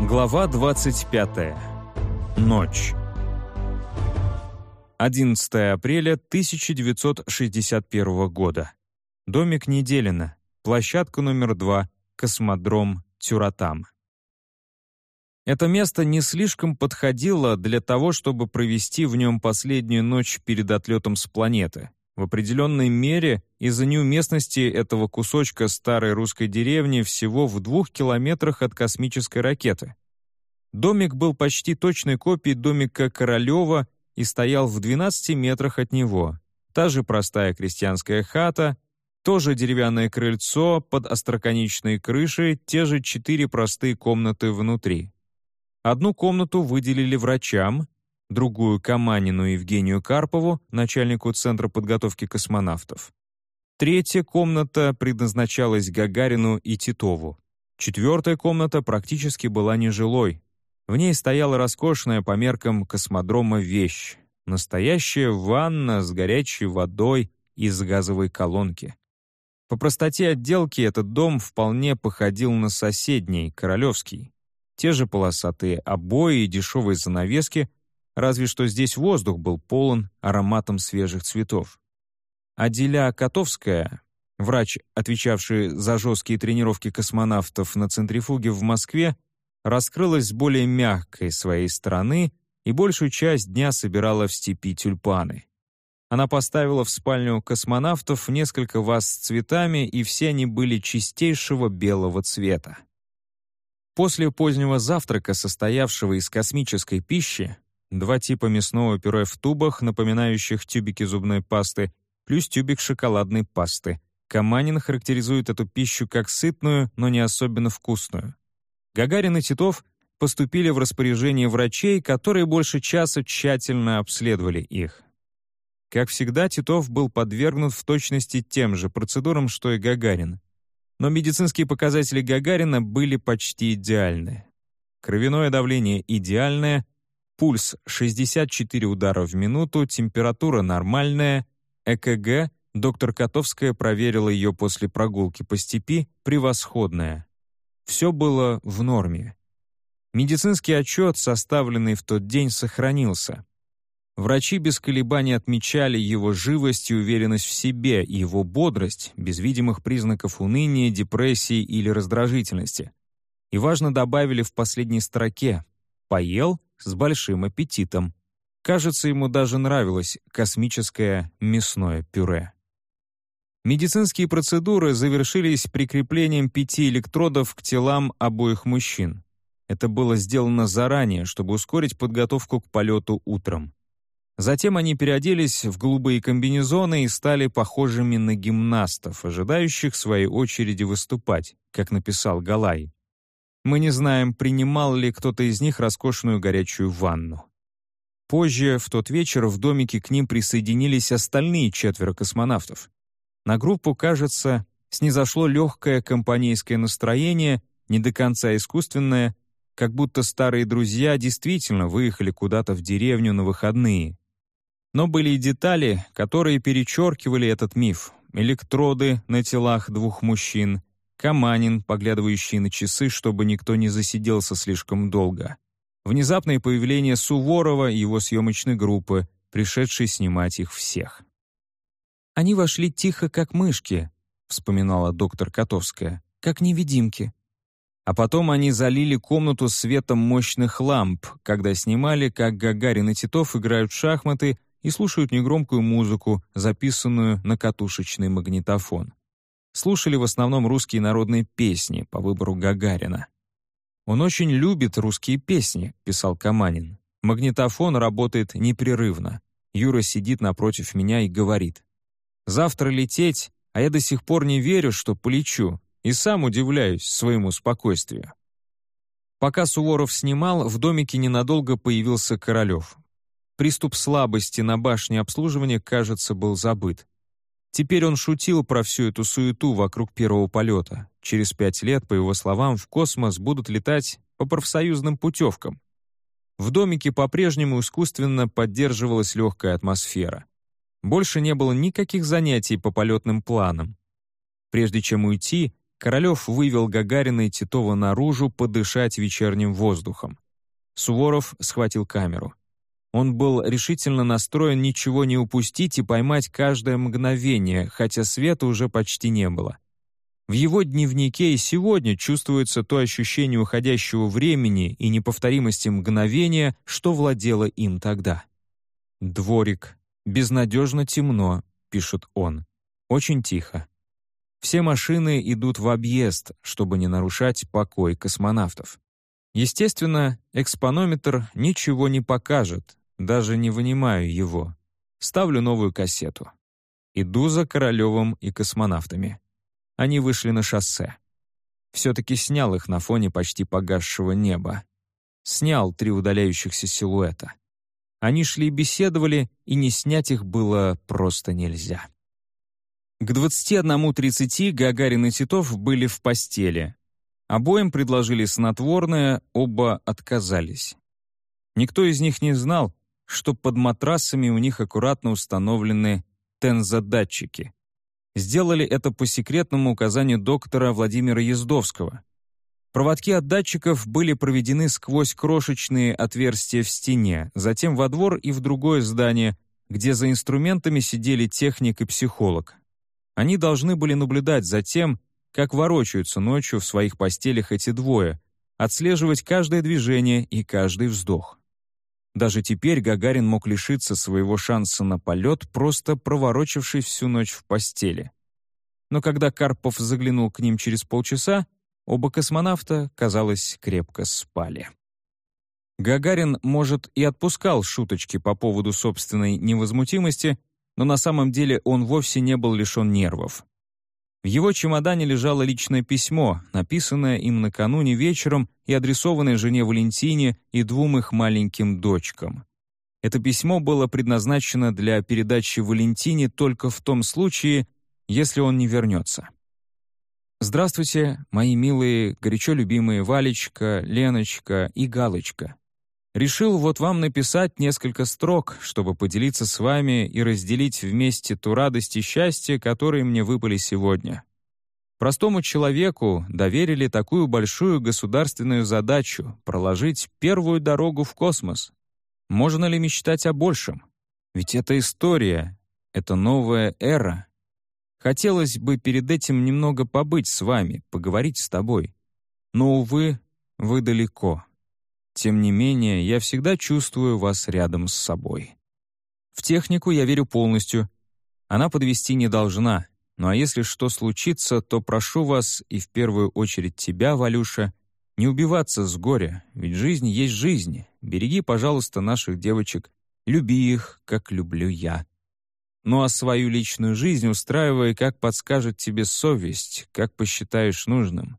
Глава 25. Ночь. 11 апреля 1961 года. Домик Неделина. Площадка номер 2. Космодром Тюратам. Это место не слишком подходило для того, чтобы провести в нем последнюю ночь перед отлетом с планеты. В определенной мере из-за неуместности этого кусочка старой русской деревни всего в двух километрах от космической ракеты. Домик был почти точной копией домика Королева и стоял в 12 метрах от него. Та же простая крестьянская хата, тоже деревянное крыльцо под остроконечной крышей, те же четыре простые комнаты внутри. Одну комнату выделили врачам, другую — Каманину Евгению Карпову, начальнику Центра подготовки космонавтов. Третья комната предназначалась Гагарину и Титову. Четвертая комната практически была нежилой. В ней стояла роскошная по меркам космодрома вещь — настоящая ванна с горячей водой из газовой колонки. По простоте отделки этот дом вполне походил на соседний, Королевский. Те же полосатые обои и дешевые занавески — разве что здесь воздух был полон ароматом свежих цветов. Аделя Котовская, врач, отвечавший за жесткие тренировки космонавтов на центрифуге в Москве, раскрылась с более мягкой своей стороны и большую часть дня собирала в степи тюльпаны. Она поставила в спальню космонавтов несколько ваз с цветами, и все они были чистейшего белого цвета. После позднего завтрака, состоявшего из космической пищи, два типа мясного пюре в тубах, напоминающих тюбики зубной пасты, плюс тюбик шоколадной пасты. Каманин характеризует эту пищу как сытную, но не особенно вкусную. Гагарин и Титов поступили в распоряжение врачей, которые больше часа тщательно обследовали их. Как всегда, Титов был подвергнут в точности тем же процедурам, что и Гагарин. Но медицинские показатели Гагарина были почти идеальны. Кровяное давление идеальное, Пульс 64 удара в минуту, температура нормальная, ЭКГ, доктор Котовская проверила ее после прогулки по степи, превосходная. Все было в норме. Медицинский отчет, составленный в тот день, сохранился. Врачи без колебаний отмечали его живость и уверенность в себе, и его бодрость, без видимых признаков уныния, депрессии или раздражительности. И важно добавили в последней строке «поел с большим аппетитом. Кажется, ему даже нравилось космическое мясное пюре. Медицинские процедуры завершились прикреплением пяти электродов к телам обоих мужчин. Это было сделано заранее, чтобы ускорить подготовку к полету утром. Затем они переоделись в голубые комбинезоны и стали похожими на гимнастов, ожидающих своей очереди выступать, как написал Галай. Мы не знаем, принимал ли кто-то из них роскошную горячую ванну. Позже, в тот вечер, в домике к ним присоединились остальные четверо космонавтов. На группу, кажется, снизошло легкое компанейское настроение, не до конца искусственное, как будто старые друзья действительно выехали куда-то в деревню на выходные. Но были и детали, которые перечеркивали этот миф. Электроды на телах двух мужчин — Каманин, поглядывающий на часы, чтобы никто не засиделся слишком долго. Внезапное появление Суворова и его съемочной группы, пришедшей снимать их всех. «Они вошли тихо, как мышки», — вспоминала доктор Котовская, «как невидимки». А потом они залили комнату светом мощных ламп, когда снимали, как Гагарин и Титов играют в шахматы и слушают негромкую музыку, записанную на катушечный магнитофон слушали в основном русские народные песни по выбору Гагарина. «Он очень любит русские песни», — писал Каманин. «Магнитофон работает непрерывно. Юра сидит напротив меня и говорит. «Завтра лететь, а я до сих пор не верю, что полечу, и сам удивляюсь своему спокойствию». Пока Суворов снимал, в домике ненадолго появился Королев. Приступ слабости на башне обслуживания, кажется, был забыт. Теперь он шутил про всю эту суету вокруг первого полета. Через пять лет, по его словам, в космос будут летать по профсоюзным путевкам. В домике по-прежнему искусственно поддерживалась легкая атмосфера. Больше не было никаких занятий по полетным планам. Прежде чем уйти, Королев вывел Гагарина и Титова наружу подышать вечерним воздухом. Суворов схватил камеру. Он был решительно настроен ничего не упустить и поймать каждое мгновение, хотя света уже почти не было. В его дневнике и сегодня чувствуется то ощущение уходящего времени и неповторимости мгновения, что владело им тогда. «Дворик. Безнадежно темно», — пишет он. «Очень тихо. Все машины идут в объезд, чтобы не нарушать покой космонавтов. Естественно, экспонометр ничего не покажет, даже не вынимаю его. Ставлю новую кассету. Иду за Королевым и космонавтами. Они вышли на шоссе. Все-таки снял их на фоне почти погасшего неба. Снял три удаляющихся силуэта. Они шли и беседовали, и не снять их было просто нельзя. К 21.30 Гагарин и Титов были в постели. Обоим предложили снотворное, оба отказались. Никто из них не знал, что под матрасами у них аккуратно установлены тензодатчики. Сделали это по секретному указанию доктора Владимира Ездовского. Проводки от датчиков были проведены сквозь крошечные отверстия в стене, затем во двор и в другое здание, где за инструментами сидели техник и психолог. Они должны были наблюдать за тем, как ворочаются ночью в своих постелях эти двое, отслеживать каждое движение и каждый вздох. Даже теперь Гагарин мог лишиться своего шанса на полет, просто проворочившись всю ночь в постели. Но когда Карпов заглянул к ним через полчаса, оба космонавта, казалось, крепко спали. Гагарин, может, и отпускал шуточки по поводу собственной невозмутимости, но на самом деле он вовсе не был лишен нервов. В его чемодане лежало личное письмо, написанное им накануне вечером и адресованное жене Валентине и двум их маленьким дочкам. Это письмо было предназначено для передачи Валентине только в том случае, если он не вернется. «Здравствуйте, мои милые, горячо любимые Валечка, Леночка и Галочка. Решил вот вам написать несколько строк, чтобы поделиться с вами и разделить вместе ту радость и счастье, которые мне выпали сегодня. Простому человеку доверили такую большую государственную задачу — проложить первую дорогу в космос. Можно ли мечтать о большем? Ведь это история, это новая эра. Хотелось бы перед этим немного побыть с вами, поговорить с тобой. Но, увы, вы далеко. Тем не менее, я всегда чувствую вас рядом с собой. В технику я верю полностью. Она подвести не должна. Ну а если что случится, то прошу вас, и в первую очередь тебя, Валюша, не убиваться с горя, ведь жизнь есть жизнь. Береги, пожалуйста, наших девочек, люби их, как люблю я. Ну а свою личную жизнь устраивай, как подскажет тебе совесть, как посчитаешь нужным.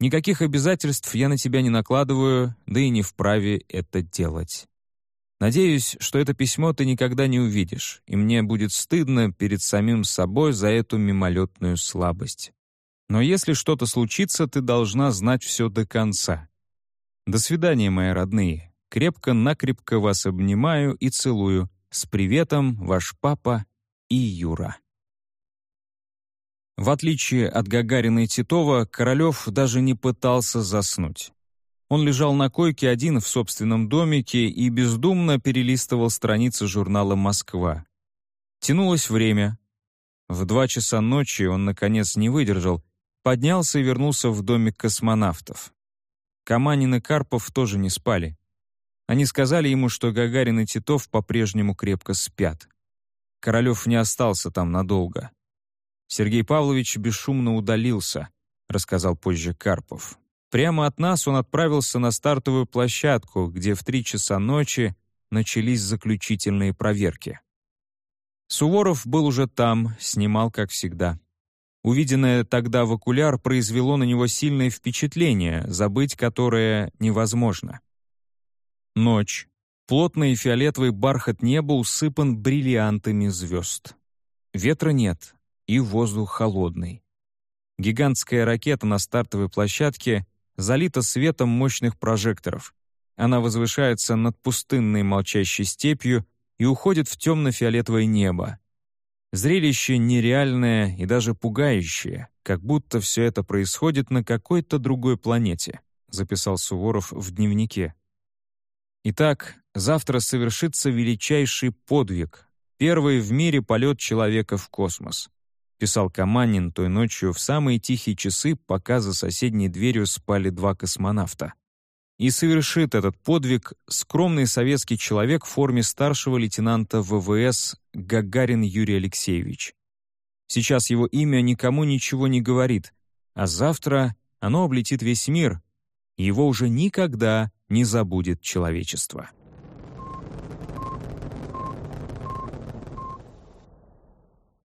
Никаких обязательств я на тебя не накладываю, да и не вправе это делать. Надеюсь, что это письмо ты никогда не увидишь, и мне будет стыдно перед самим собой за эту мимолетную слабость. Но если что-то случится, ты должна знать все до конца. До свидания, мои родные. Крепко-накрепко вас обнимаю и целую. С приветом, ваш папа и Юра. В отличие от Гагарина и Титова, Королев даже не пытался заснуть. Он лежал на койке один в собственном домике и бездумно перелистывал страницы журнала «Москва». Тянулось время. В два часа ночи он, наконец, не выдержал, поднялся и вернулся в домик космонавтов. Каманин и Карпов тоже не спали. Они сказали ему, что Гагарин и Титов по-прежнему крепко спят. Королев не остался там надолго. Сергей Павлович бесшумно удалился, рассказал позже Карпов. Прямо от нас он отправился на стартовую площадку, где в три часа ночи начались заключительные проверки. Суворов был уже там, снимал как всегда. Увиденное тогда в окуляр произвело на него сильное впечатление, забыть которое невозможно. Ночь. Плотный фиолетовый бархат неба усыпан бриллиантами звезд. Ветра нет, и воздух холодный. Гигантская ракета на стартовой площадке залита светом мощных прожекторов. Она возвышается над пустынной молчащей степью и уходит в темно-фиолетовое небо. Зрелище нереальное и даже пугающее, как будто все это происходит на какой-то другой планете, записал Суворов в дневнике. Итак, завтра совершится величайший подвиг, первый в мире полет человека в космос, писал Каманин той ночью в самые тихие часы, пока за соседней дверью спали два космонавта. И совершит этот подвиг скромный советский человек в форме старшего лейтенанта ВВС Гагарин Юрий Алексеевич. Сейчас его имя никому ничего не говорит, а завтра оно облетит весь мир, его уже никогда не забудет человечество.